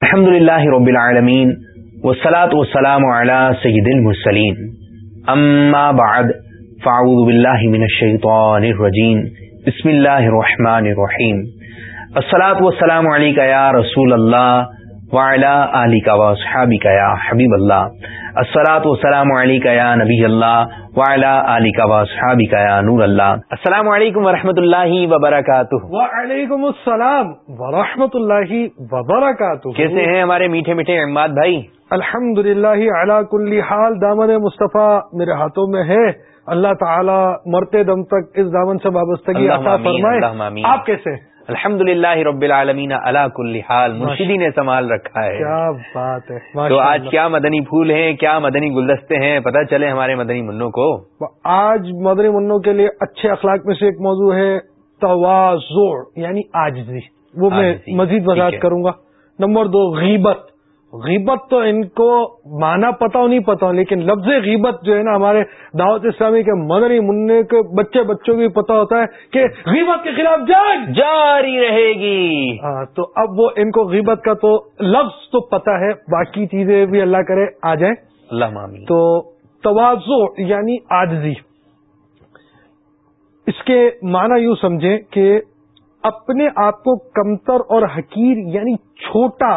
الحمد للہ رب العالمین والصلاة والسلام على سید المرسلین. اما بعد، فاعوذ باللہ من الشیطان الرجیم. بسم اللہ الرحمن الرحیم. الصلاة والسلام علیکہ یا رسول اللہ وعلا آلکہ واصحابکہ یا حبیب اللہ۔ السلاۃ والسلام علیکہ یا نبی اللہ۔ وعلا آلکہ واصحابکہ یا نور اللہ۔ السلام علیکم ورحمۃ اللہ وبرکاتہ۔ وعلیکم السلام ورحمۃ اللہ وبرکاتہ۔ کیسے ہیں ہمارے میٹھے میٹھے احمد بھائی؟ الحمد للہ کل حال دامن مصطفیٰ میرے ہاتھوں میں ہے۔ اللہ تعالی مرتے دم تک اس دامن سے وابستگی عطا فرمائے۔ آپ کیسے الحمد للہ رب العالمین اللہ کل حال مرشدی نے سنبھال رکھا ہے۔ کیا بات ہے تو آج کیا مدنی پھول ہیں کیا مدنی گلدستے ہیں پتہ چلے ہمارے مدنی منوں کو۔ آج مدنی منوں کے لیے اچھے اخلاق میں سے ایک موضوع ہے توازو یعنی آجزی۔ وہ میں مزید وضاحت کروں گا۔ نمبر دو غیبت۔ غیبت تو ان کو مانا پتا ہو نہیں پتا ہو لیکن لفظ غیبت جو ہے نا ہمارے دعوت اسلامی کے مدنی منع کے بچے بچوں کو بھی پتا ہوتا ہے کہ غیبت کے خلاف جنگ جاری رہے گی۔ ہاں تو اب وہ ان کو غیبت کا تو لفظ تو پتا ہے باقی چیزیں بھی اللہ کرے آ جائیں۔ اللہ مامی تو توازو یعنی آجزی اس کے معنی یوں سمجھیں کہ اپنے آپ کو کمتر اور حقیر یعنی چھوٹا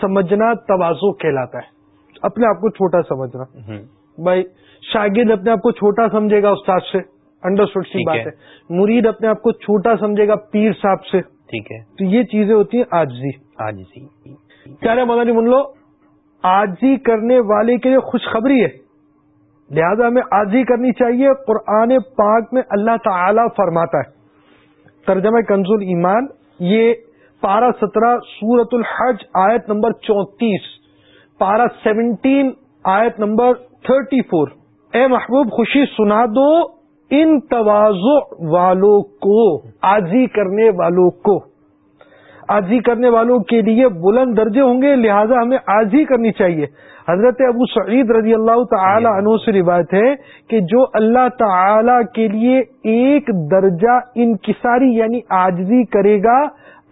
سمجھنا توازو کہلاتا ہے۔ اپنے آپ کو چھوٹا سمجھنا۔ بھائی شاگرد اپنے آپ کو چھوٹا سمجھے گا استاد سے۔ انڈرسٹوڈ سی بات ہے۔ مرید اپنے آپ کو چھوٹا سمجھے گا پیر صاحب سے۔ ٹھیک ہے۔ تو یہ چیزیں ہوتی ہیں آجزی۔ آجزی۔ کیا مدنی من لو آجی کرنے والے کے لیے خوشخبری ہے۔ لہذا ہمیں آجی کرنی چاہیے۔ قرآن پاک میں اللہ تعالی فرماتا ہے۔ ترجمہ کنزول ایمان یہ پارہ سترہ سورت الحج آیت نمبر چونتیس، پارہ سیونٹین آیت نمبر تھرٹی فور۔ اے محبوب، خوشی سنا دو ان توازو والوں کو آزی کرنے والوں کو۔ آزی کرنے والوں کے لیے بلند درجے ہوں گے، لہذا ہمیں آزی کرنی چاہیے۔ حضرت ابو سعید رضی اللہ تعالی عنہ سے روایت ہے کہ جو اللہ تعالی کے لیے ایک درجہ انکساری یعنی آجزی کرے گا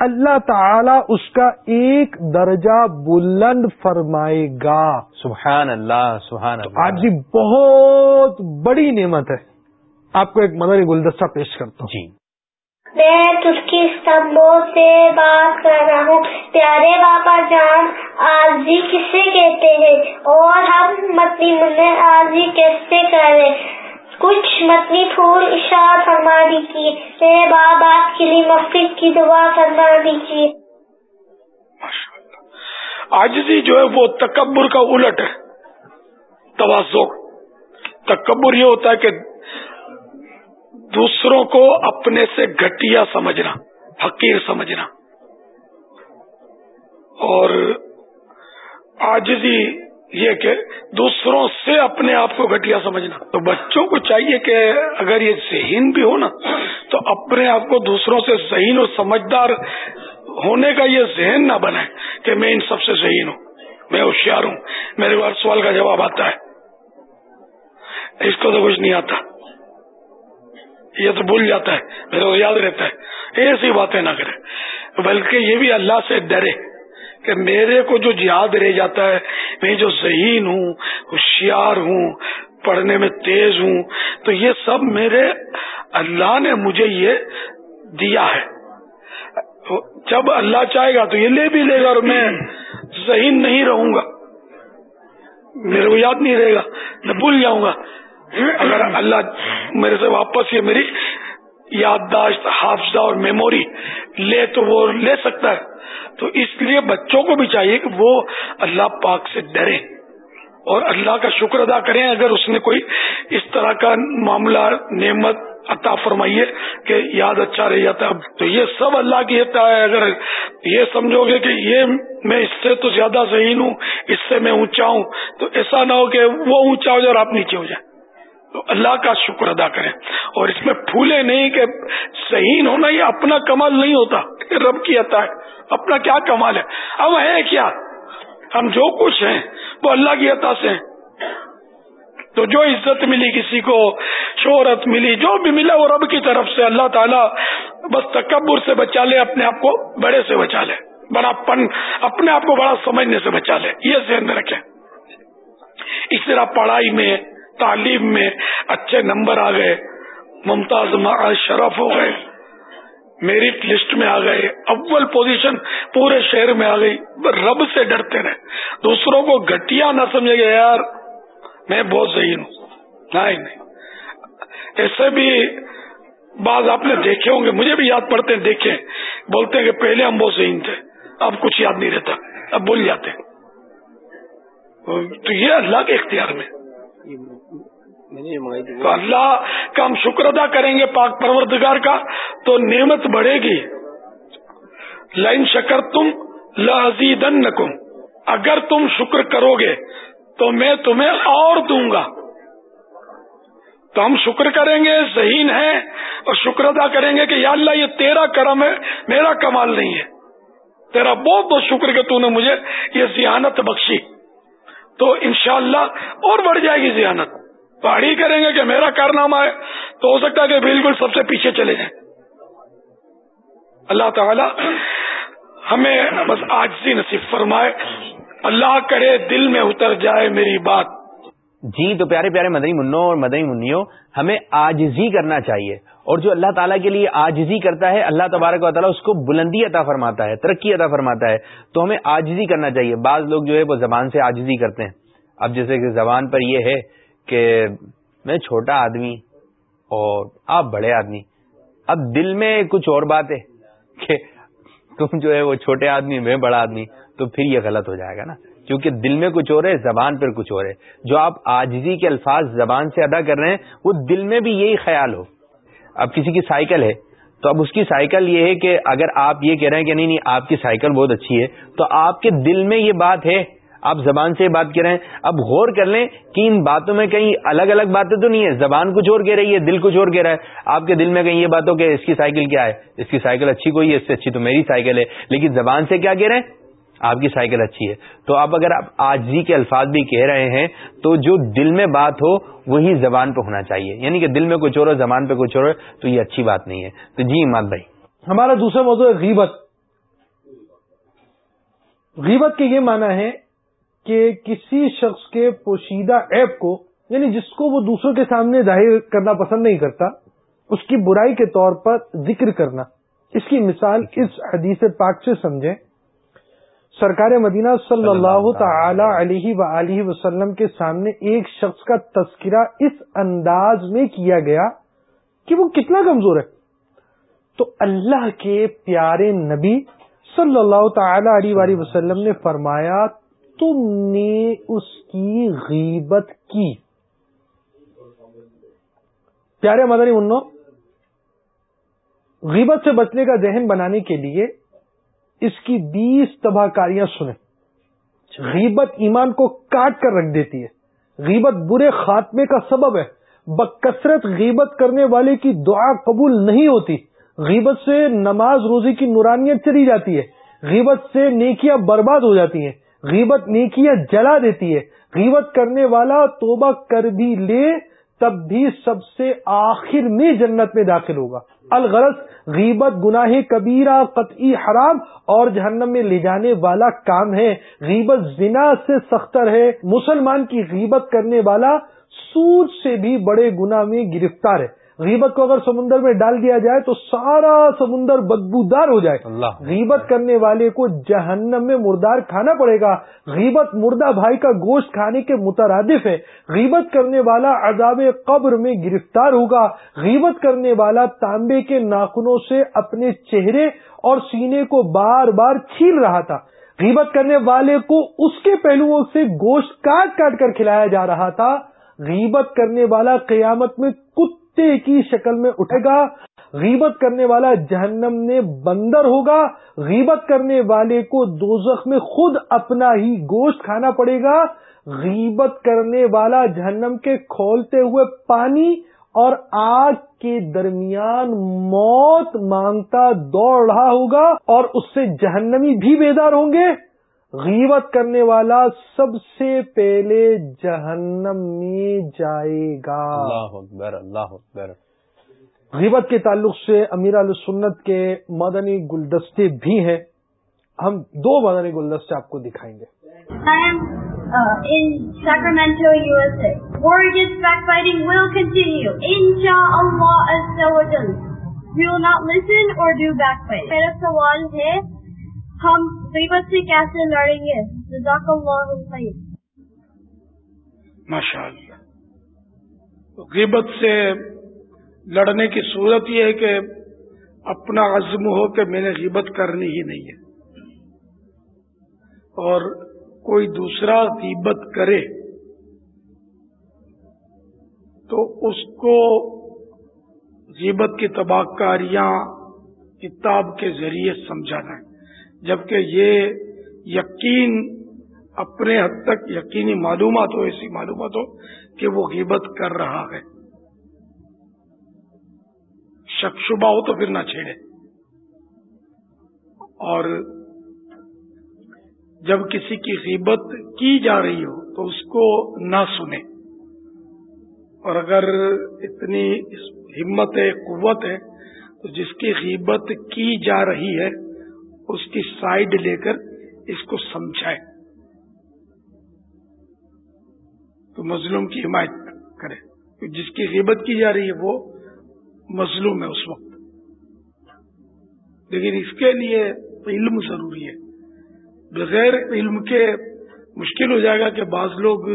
اللہ تعالی اس کا ایک درجہ بلند فرمائے گا۔ سبحان اللہ سبحان اللہ۔ آج بھی بہت بڑی نعمت ہے۔ آپ کو ایک مدری گلدستہ پیش کرتا ہوں۔ جی۔ میں ترکی استنبول سے بات کر رہا ہوں۔ پیارے بابا جان آرزی کسے کہتے ہیں؟ اور ہم متی منہ آرزی کیسے کریں؟ کچھ متنی پھول اشار فرما دیجیے میرے باپ آپ کے لیے مفید کی دعا فرما دیجیے۔ آجزی جو ہے وہ تکبر کا الٹ ہے۔ توازو۔ تکبر یہ ہوتا ہے کہ دوسروں کو اپنے سے گٹیا سمجھنا، حقیر سمجھنا۔ اور آجزی یہ کہ دوسروں سے اپنے آپ کو گٹیا سمجھنا۔ تو بچوں کو چاہیے کہ اگر یہ ذہین بھی ہو نا، تو اپنے آپ کو دوسروں سے ذہین اور سمجھدار ہونے کا یہ ذہن نہ بنائے کہ میں ان سب سے ذہین ہوں، میں ہوشیار ہوں۔ میرے بار سوال کا جواب آتا ہے۔ اس کو تو کچھ نہیں آتا۔ یہ تو بھول جاتا ہے، میرے کو یاد رہتا ہے۔ ایسی باتیں نہ کرے بلکہ یہ بھی اللہ سے ڈرے کہ میرے کو جو یاد رہ جاتا ہے میں جو ذہین ہوں، ہوشیار ہوں، پڑھنے میں تیز ہوں، تو یہ سب میرے اللہ نے مجھے یہ دیا ہے۔ جب اللہ چاہے گا تو یہ لے بھی لے گا اور میں ذہین نہیں رہوں گا۔ میرے کو یاد نہیں رہے گا، میں بھول جاؤں گا۔ اگر اللہ میرے سے واپس یہ میری یادداشت، حافظہ اور میموری لے تو وہ لے سکتا ہے۔ تو اس لیے بچوں کو بھی چاہیے کہ وہ اللہ پاک سے ڈرے اور اللہ کا شکر ادا کریں۔ اگر اس نے کوئی اس طرح کا معاملہ، نعمت عطا فرمائیے کہ یاد اچھا رہ جاتا ہے تو یہ سب اللہ کی ہے۔ اگر یہ سمجھو گے کہ یہ میں اس سے تو زیادہ ذہین ہوں، اس سے میں اونچا ہوں، تو ایسا نہ ہو کہ وہ اونچا ہو جائے اور آپ نیچے ہو جائیں۔ تو اللہ کا شکر ادا کریں۔ اور اس میں پھولے نہیں کہ صحیح ہونا، یہ اپنا کمال نہیں ہوتا رب کی عطا ہے۔ اپنا کیا کمال ہے؟ اب ہے کیا؟ ہم جو کچھ ہیں، وہ اللہ کی عطا سے ہیں۔ تو جو عزت ملی کسی کو، شہرت ملی، جو بھی ملا وہ رب کی طرف سے، اللہ تعالیٰ بس تکبر سے بچا لے، اپنے آپ کو بڑے سے بچا لے۔ بڑا پن، اپنے آپ کو بڑا سمجھنے سے بچا لے۔ یہ ذہن میں رکھیں۔ اس طرح پڑھائی میں تعلیم میں اچھے نمبر آ گئے، ممتاز شرف ہو گئے، میرٹ لسٹ میں آ گئے، اول پوزیشن پورے شہر میں آ گئی۔ رب سے ڈرتے رہے۔ دوسروں کو گٹیا نہ سمجھے گا یار، میں بہت صحیح ہوں۔ نہیں ایسے بھی بعض آپ نے دیکھے ہوں گے، مجھے بھی یاد پڑتے ہیں، دیکھے۔ بولتے ہیں کہ پہلے ہم بہت صحیح تھے، اب کچھ یاد نہیں رہتا، اب بول جاتے تو یہ اللہ کے اختیار میں۔ تو اللہ کا ہم شکر ادا کریں گے پاک پروردگار کا، تو نعمت بڑھے گی۔ لائن شکر تم لذیذن اگر تم شکر کرو گے تو میں تمہیں اور دوں گا۔ تو ہم شکر کریں گے، ذہین ہے اور شکر ادا کریں گے کہ یا اللہ، یہ تیرا کرم ہے، میرا کمال نہیں ہے۔ تیرا بہت بہت شکر کہ تو نے مجھے یہ ذہانت بخشی۔ تو انشاءاللہ اور بڑھ جائے گی ذہانت۔ پہاڑی کریں گے کہ میرا کارنامہ ہے، تو ہو سکتا ہے کہ بالکل سب سے پیچھے چلے جائیں۔ اللہ تعالی ہمیں بس آج نصیب فرمائے۔ اللہ کرے دل میں اتر جائے میری بات۔ جی تو پیارے پیارے مدنی منوں اور مدنی منوں ہمیں آجزی کرنا چاہیے۔ اور جو اللہ تعالیٰ کے لیے آجزی کرتا ہے، اللہ تبارک و تعالیٰ اس کو بلندی عطا فرماتا ہے، ترقی عطا فرماتا ہے۔ تو ہمیں آجزی کرنا چاہیے۔ بعض لوگ جو ہے وہ زبان سے آجزی کرتے ہیں۔ اب جیسے کہ زبان پر یہ ہے کہ میں چھوٹا آدمی اور آپ بڑے آدمی۔ اب دل میں کچھ اور بات ہے کہ تم جو ہے وہ چھوٹے آدمی، میں بڑا آدمی، تو پھر یہ غلط ہو جائے گا نا۔ کیونکہ دل میں کچھ اور ہے زبان پر کچھ اور ہے جو آپ آجزی کے الفاظ زبان سے ادا کر رہے ہیں، وہ دل میں بھی یہی خیال ہو۔ اب کسی کی سائیکل ہے، تو اب اس کی سائیکل یہ ہے کہ اگر آپ یہ کہہ رہے ہیں کہ نہیں نہیں، آپ کی سائیکل بہت اچھی ہے، تو آپ کے دل میں یہ بات ہے۔ آپ زبان سے بات کر رہے ہیں۔ اب غور کر لیں کہ ان باتوں میں کہیں الگ الگ باتیں تو نہیں ہے زبان کچھ اور کہہ رہی ہے، دل کچھ اور کہہ رہا ہے۔ آپ کے دل میں کہیں یہ بات ہو کہ اس کی سائیکل کیا ہے؟ اس کی سائیکل اچھی کوئی ہے، اس سے اچھی تو میری سائیکل ہے۔ لیکن زبان سے کیا کہہ رہے ہیں؟ آپ کی سائیکل اچھی ہے۔ تو آپ اگر آپ آجزی جی کے الفاظ بھی کہہ رہے ہیں، تو جو دل میں بات ہو، وہی زبان پہ ہونا چاہیے۔ یعنی کہ دل میں کچھ اور زبان پہ کچھ اور تو یہ اچھی بات نہیں ہے۔ تو جی اماد بھائی۔ ہمارا دوسرا موضوع ہے غیبت۔ غیبت کے یہ معنی ہے کہ کسی شخص کے پوشیدہ ایپ کو یعنی جس کو وہ دوسروں کے سامنے ظاہر کرنا پسند نہیں کرتا، اس کی برائی کے طور پر ذکر کرنا۔ اس کی مثال اس حدیث پاک سے سمجھیں۔ سرکار مدینہ صلی اللہ تعالی علیہ و وسلم کے سامنے ایک شخص کا تذکرہ اس انداز میں کیا گیا کہ وہ کتنا کمزور ہے۔ تو اللہ کے پیارے نبی صلی اللہ تعالی علیہ وسلم نے فرمایا تم نے اس کی غیبت کی۔ پیارے مدنی منو غیبت سے بچنے کا ذہن بنانے کے لیے اس کی بیس تباہ کاریاں سنیں غیبت ایمان کو کاٹ کر رکھ دیتی ہے۔ غیبت برے خاتمے کا سبب ہے۔ بکثرت غیبت کرنے والے کی دعا قبول نہیں ہوتی۔ غیبت سے نماز روزی کی نورانیت چلی جاتی ہے۔ غیبت سے نیکیاں برباد ہو جاتی ہیں۔ غیبت نیکیاں جلا دیتی ہے۔ غیبت کرنے والا توبہ کر بھی لے تب بھی سب سے آخر میں جنت میں داخل ہوگا۔ الغرض غیبت گناہ کبیرہ، قطعی حرام اور جہنم میں لے جانے والا کام ہے۔ غیبت زنا سے سختر ہے۔ مسلمان کی غیبت کرنے والا سود سے بھی بڑے گناہ میں گرفتار ہے۔ غیبت کو اگر سمندر میں ڈال دیا جائے تو سارا سمندر بدبودار ہو جائے۔ اللہ غیبت کرنے والے کو جہنم میں مردار کھانا پڑے گا۔ غیبت مردہ بھائی کا گوشت کھانے کے مترادف ہے۔ غیبت کرنے والا عذاب قبر میں گرفتار ہوگا۔ غیبت کرنے والا تانبے کے ناخنوں سے اپنے چہرے اور سینے کو بار بار چھیل رہا تھا۔ غیبت کرنے والے کو اس کے پہلوؤں سے گوشت کاٹ کاٹ کر کھلایا جا رہا تھا۔ غیبت کرنے والا قیامت میں کت کی شکل میں اٹھے گا۔ غیبت کرنے والا جہنم میں بندر ہوگا۔ غیبت کرنے والے کو دوزخ میں خود اپنا ہی گوشت کھانا پڑے گا۔ غیبت کرنے والا جہنم کے کھولتے ہوئے پانی اور آگ کے درمیان موت مانگتا دوڑ رہا ہوگا اور اس سے جہنمی بھی بیدار ہوں گے۔ غیبت کرنے والا سب سے پہلے جہنم میں جائے گا اللہ اکبر اللہ اکبر غیبت کے تعلق سے امیر السنت کے مدنی گلدستے بھی ہیں ہم دو مدنی گلدستے آپ کو دکھائیں گے Sacramento, USA. War against backbiting will continue. Insha'Allah Azza wa Jal. We will not listen or do backbiting. میرا سوال ہے ہم غیبت سے کیسے لڑیں گے؟ جزاک اللہ خیر۔ ماشاء اللہ غیبت سے لڑنے کی صورت یہ ہے کہ اپنا عزم ہو کہ میں نے غیبت کرنی ہی نہیں ہے۔ اور کوئی دوسرا غیبت کرے تو اس کو غیبت کی تباہ کاریاں کتاب کے ذریعے سمجھانا ہے۔ جبکہ یہ یقین اپنے حد تک یقینی معلومات ہو، ایسی معلومات ہو کہ وہ غیبت کر رہا ہے۔ شک شبہ ہو تو پھر نہ چھیڑے۔ اور جب کسی کی غیبت کی جا رہی ہو تو اس کو نہ سنے۔ اور اگر اتنی ہمت ہے، قوت ہے، تو جس کی غیبت کی جا رہی ہے اس کی سائڈ لے کر اس کو سمجھائے۔ تو مظلوم کی حمایت کرے۔ جس کی غیبت کی جا رہی ہے وہ مظلوم ہے اس وقت۔ لیکن اس کے لیے علم ضروری ہے۔ بغیر علم کے مشکل ہو جائے گا کہ بعض لوگ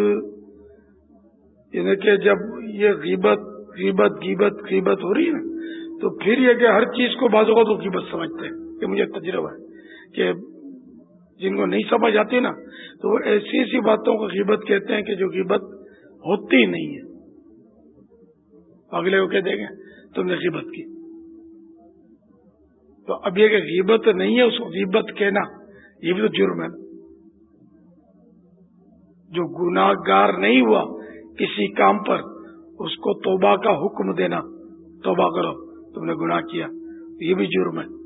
یعنی کہ جب یہ غیبت غیبت غیبت غیبت ہو رہی ہے نا، تو پھر یہ کہ ہر چیز کو بعض اوقات غیبت سمجھتے ہیں۔ یہ مجھے تجربہ ہے کہ جن کو نہیں سمجھ آتی نا، تو وہ ایسی ایسی باتوں کو غیبت کہتے ہیں کہ جو غیبت ہوتی نہیں ہے۔ اگلے کو کہہ دیں گے، تم نے غیبت کی۔ تو اب یہ کہ غیبت نہیں ہے، اس کو غیبت کہنا، یہ بھی تو جرم ہے۔ جو گناہ گار نہیں ہوا کسی کام پر، اس کو توبہ کا حکم دینا، توبہ کرو، تم نے گناہ کیا، یہ بھی جرم ہے۔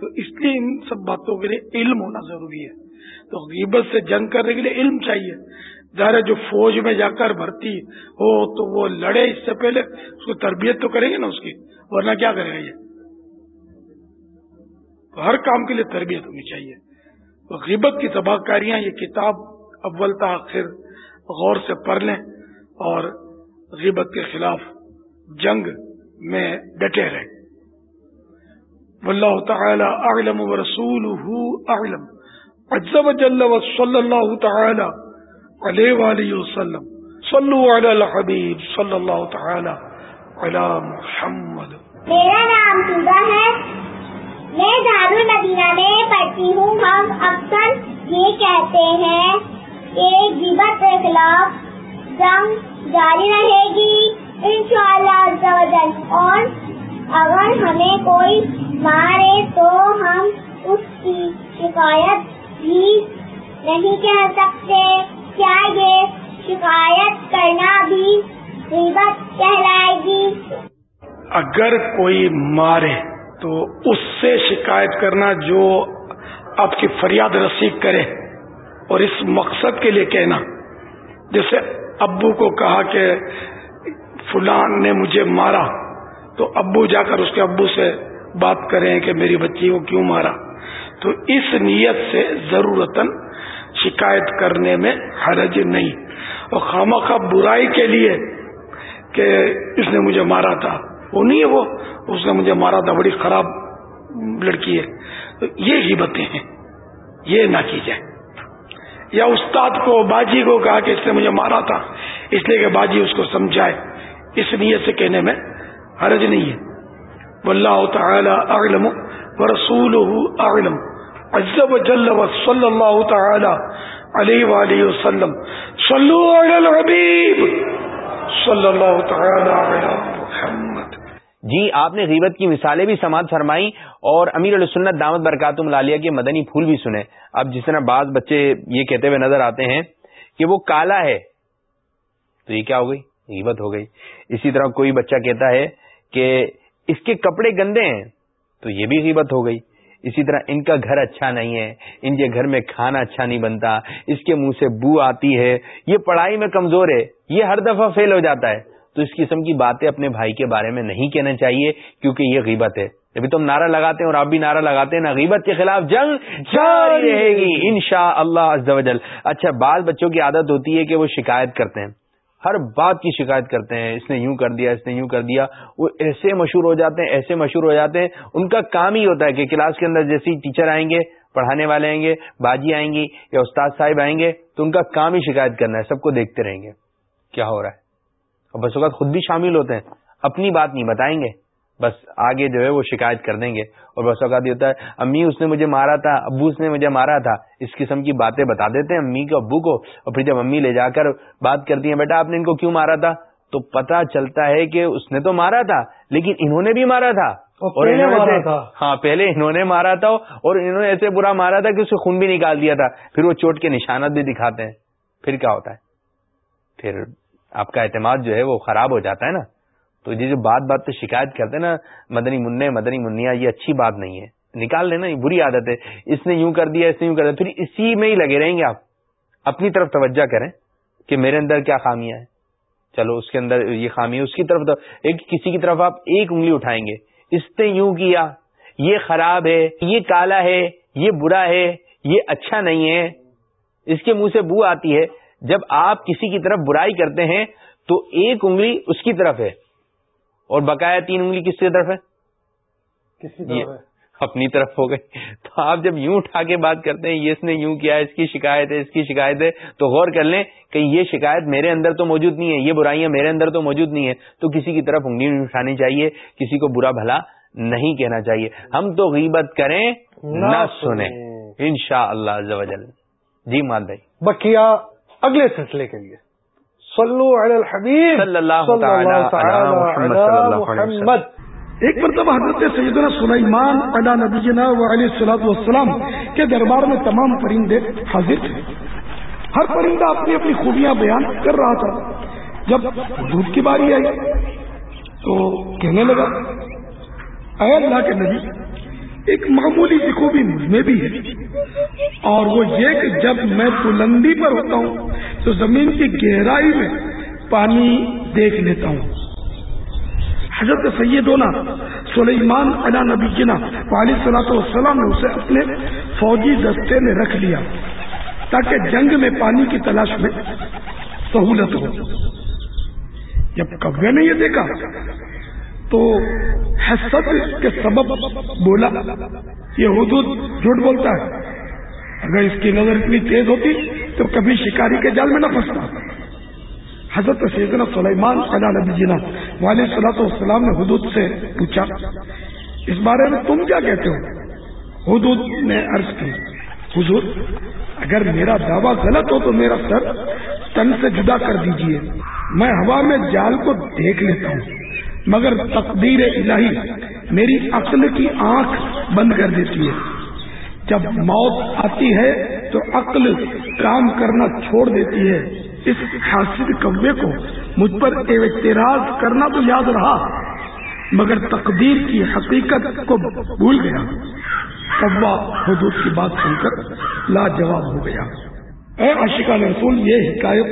تو اس لیے ان سب باتوں کے لیے علم ہونا ضروری ہے۔ تو غیبت سے جنگ کرنے کے لیے علم چاہیے۔ ظاہر جو فوج میں جا کر بھرتی ہو تو وہ لڑے اس سے پہلے، اس کو تربیت تو کریں گے نا اس کی، ورنہ کیا کرے گا یہ تو ہر کام کے لیے تربیت ہونی چاہیے۔ تو غیبت کی تباہ کاریاں یہ کتاب اول تاخیر غور سے پڑھ لیں اور غیبت کے خلاف جنگ میں ڈٹے رہیں۔ واللہ تعالی اعلم ورسوله اعلم. عز وجل وصل اللہ تعالی علیہ وآلہ وسلم. صلو علی الحبیب صلی اللہ تعالی علی محمد. میرا نام سوزا ہے. میں دار المدینہ میں پڑھتی ہوں. ہم اکثر یہ کہتے ہیں کہ غیبت کے خلاف جنگ جاری رہے گی. انشاءاللہ اور اگر ہمیں کوئی مارے تو ہم اس کی شکایت بھی نہیں کہہ سکتے۔ کیا یہ شکایت کرنا بھی غیبت کہلائے گی؟ اگر کوئی مارے تو اس سے شکایت کرنا جو آپ کی فریاد رسید کرے اور اس مقصد کے لیے کہنا۔ جیسے ابو کو کہا کہ فلان نے مجھے مارا تو ابو جا کر اس کے ابو سے بات کریں کہ میری بچی کو کیوں مارا؟ تو اس نیت سے ضرورتاً شکایت کرنے میں حرج نہیں۔ اور خامہ خواہ برائی کے لیے کہ اس نے مجھے مارا تھا۔ وہ نہیں ہے وہ، اس نے مجھے مارا تھا۔ بڑی خراب لڑکی ہے۔ تو یہ ہی بتیں ہیں۔ یہ نہ کی جائے یا استاد کو، باجی کو کہا کہ اس نے مجھے مارا تھا، اس لیے کہ باجی اس کو سمجھائے۔ اس نیت سے کہنے میں حرج نہیں ہے۔ واللہ تعالی اعلم ورسوله اعلم عز و جل و صلی اللہ تعالی علیہ وآلہ وسلم صلو علی الحبیب صلی اللہ تعالی علی محمد جی آپ نے غیبت کی مثالیں بھی سماعت فرمائی اور امیر علیہ سنت دامت برکاتم لالیہ کے مدنی پھول بھی سنے اب جس طرح بعض بچے یہ کہتے ہوئے نظر آتے ہیں کہ وہ کالا ہے، تو یہ کیا ہو گئی؟ غیبت ہو گئی۔ اسی طرح کوئی بچہ کہتا ہے کہ اس کے کپڑے گندے ہیں، تو یہ بھی غیبت ہو گئی۔ اسی طرح ان کا گھر اچھا نہیں ہے، ان کے گھر میں کھانا اچھا نہیں بنتا، اس کے منہ سے بو آتی ہے، یہ پڑھائی میں کمزور ہے، یہ ہر دفعہ فیل ہو جاتا ہے۔ تو اس قسم کی باتیں اپنے بھائی کے بارے میں نہیں کہنا چاہیے، کیونکہ یہ غیبت ہے۔ ابھی تم نعرہ لگاتے ہیں اور آپ بھی نعرہ لگاتے ہیں نا غیبت کے خلاف جنگ جاری رہے گی۔ ان شاء اللہ اچھا بال بچوں کی عادت ہوتی ہے کہ وہ شکایت کرتے ہیں۔ ہر بات کی شکایت کرتے ہیں، اس نے یوں کر دیا، اس نے یوں کر دیا، وہ ایسے مشہور ہو جاتے ہیں، ایسے مشہور ہو جاتے ہیں، ان کا کام ہی ہوتا ہے کہ کلاس کے اندر جیسے ٹیچر آئیں گے، پڑھانے والے آئیں گے، باجی آئیں گی یا استاد صاحب آئیں گے، تو ان کا کام ہی شکایت کرنا ہے، سب کو دیکھتے رہیں گے، کیا ہو رہا ہے؟ اور بس اوقات خود بھی شامل ہوتے ہیں، اپنی بات نہیں، بتائیں گے۔ بس آگے جو ہے وہ شکایت کر دیں گے۔ اور بس اوقات یہ ہوتا ہے امی اس نے مجھے مارا تھا ابو اس نے مجھے مارا تھا اس قسم کی باتیں بتا دیتے ہیں امی کو ابو کو۔ اور پھر جب امی لے جا کر بات کرتی ہیں بیٹا آپ نے ان کو کیوں مارا تھا؟ تو پتا چلتا ہے کہ اس نے تو مارا تھا لیکن انہوں نے بھی مارا تھا۔ اور ہاں پہلے انہوں نے مارا تھا اور انہوں نے ایسے برا مارا تھا کہ اسے خون بھی نکال دیا تھا۔ پھر وہ چوٹ کے نشانات بھی دکھاتے ہیں۔ پھر کیا ہوتا ہے؟ پھر آپ کا اعتماد جو ہے وہ خراب ہو جاتا ہے نا۔ تو یہ جو بات بات پہ شکایت کرتے ہیں نا، مدنی منع، مدنی منیا یہ اچھی بات نہیں ہے۔ نکال لینا، یہ بری عادت ہے۔ اس نے یوں کر دیا، اس نے یوں کر دیا۔ پھر اسی میں ہی لگے رہیں گے آپ۔ اپنی طرف توجہ کریں کہ میرے اندر کیا خامیاں ہیں۔ چلو، اس کے اندر یہ خامی ہے، اس کی طرف ایک کسی کی طرف آپ ایک انگلی اٹھائیں گے۔ اس نے یوں کیا، یہ خراب ہے، یہ کالا ہے، یہ برا ہے، یہ اچھا نہیں ہے۔ اس کے منہ سے بو آتی ہے۔ جب آپ کسی کی طرف برائی کرتے ہیں تو ایک انگلی اس کی طرف ہے۔ اور بقایا تین انگلی کس کی طرف ہے؟ اپنی طرف ہو گئی تو آپ جب یوں اٹھا کے بات کرتے ہیں یہ اس نے یوں کیا اس کی شکایت ہے اس کی شکایت ہے تو غور کر لیں کہ یہ شکایت میرے اندر تو موجود نہیں ہے یہ برائیاں میرے اندر تو موجود نہیں ہے تو کسی کی طرف انگلی نہیں اٹھانی چاہیے کسی کو برا بھلا نہیں کہنا چاہیے۔ ہم تو غیبت کریں نہ سنیں۔ ان شاء اللہ جی مان بھائی۔ بکیا اگلے سلسلے کے لیے۔ صلو علی الحبیب. صلی اللہ محمد ایک مرتبہ حضرت سیدنا سلیمان علی نبینا و علیہ السلام والسلام کے دربار میں تمام پرندے حاضر تھے۔ ہر پرندہ اپنی اپنی خوبیاں بیان کر رہا تھا۔ جب دودھ کی باری آئی تو کہنے لگا اے اللہ کے نبی ایک معمولی سی خوبی مجھ میں بھی ہے۔ اور وہ یہ کہ جب میں بلندی پر ہوتا ہوں، تو زمین کی گہرائی میں پانی دیکھ لیتا ہوں۔ حضرت سیدونا سلیمان علا نبی جنا والی صلاح وسلام نے اسے اپنے فوجی دستے میں رکھ لیا، تاکہ جنگ میں پانی کی تلاش میں سہولت ہو۔ جب کبے نے یہ دیکھا، تو حسد کے سبب بولا۔ یہ حدود جھوٹ بولتا ہے۔ اگر اس کی نظر اتنی تیز ہوتی تو کبھی شکاری کے جال میں نہ پھنستا۔ حضرت سیدنا سلیمان علیہ نبی جینا والد صلاح والسلام نے حدود سے پوچھا، اس بارے میں تم کیا کہتے ہو؟ حدود نے عرض کی، حضور، اگر میرا دعویٰ غلط ہو تو میرا سر تن سے جدا کر دیجیے۔ میں ہوا میں جال کو دیکھ لیتا ہوں۔ مگر تقدیر الہی میری عقل کی آنکھ بند کر دیتی ہے۔ جب موت آتی ہے تو عقل کام کرنا چھوڑ دیتی ہے۔ اس حاصل کوے کو مجھ پر اعتراض کرنا تو یاد رہا، مگر تقدیر کی حقیقت کو بھول گیا۔ کبا حدود کی بات سن کر لاجواب ہو گیا۔ اے عاشقہ رسول، یہ حکایت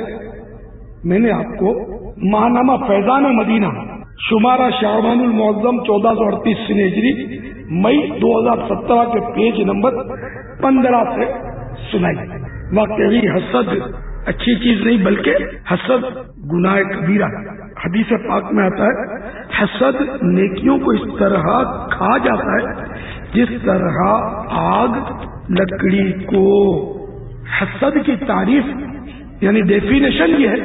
میں نے آپ کو ماہنامہ فیضان مدینہ شمارہ شاہبان المعظم چودہ سو اڑتیس سنیجری مئی دو ہزار سترہ کے پیج نمبر پندرہ سے سنائی۔ واقعی حسد اچھی چیز نہیں، بلکہ حسد گناہ کبیرہ۔ حدیث پاک میں آتا ہے، حسد نیکیوں کو اس طرح کھا جاتا ہے جس طرح آگ لکڑی کو۔ حسد کی تعریف یعنی ڈیفینیشن یہ ہے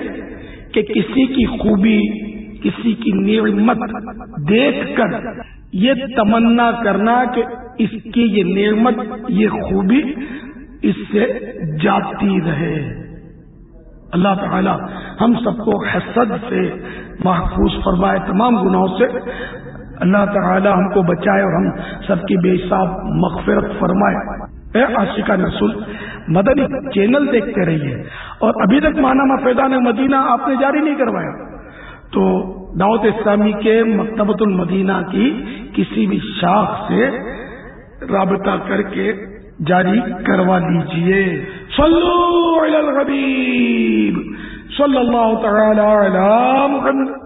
کہ کسی کی خوبی کسی کی نعمت دیکھ کر یہ تمنا کرنا کہ اس کی یہ نعمت، یہ خوبی اس سے جاتی رہے۔ اللہ تعالی ہم سب کو حسد سے محفوظ فرمائے تمام گناہوں سے۔ اللہ تعالی ہم کو بچائے اور ہم سب کی بے حساب مغفرت فرمائے۔ اے عاشقہ رسول، مدنی چینل دیکھتے رہیے۔ اور ابھی تک مانا فیضان مدینہ آپ نے جاری نہیں کروایا۔ تو دعوت اسلامی کے مکتبۃ المدینہ کی کسی بھی شاخ سے رابطہ کر کے جاری کروا لیجیے صلو علی الحبیب صلی اللہ تعالی علی محمد۔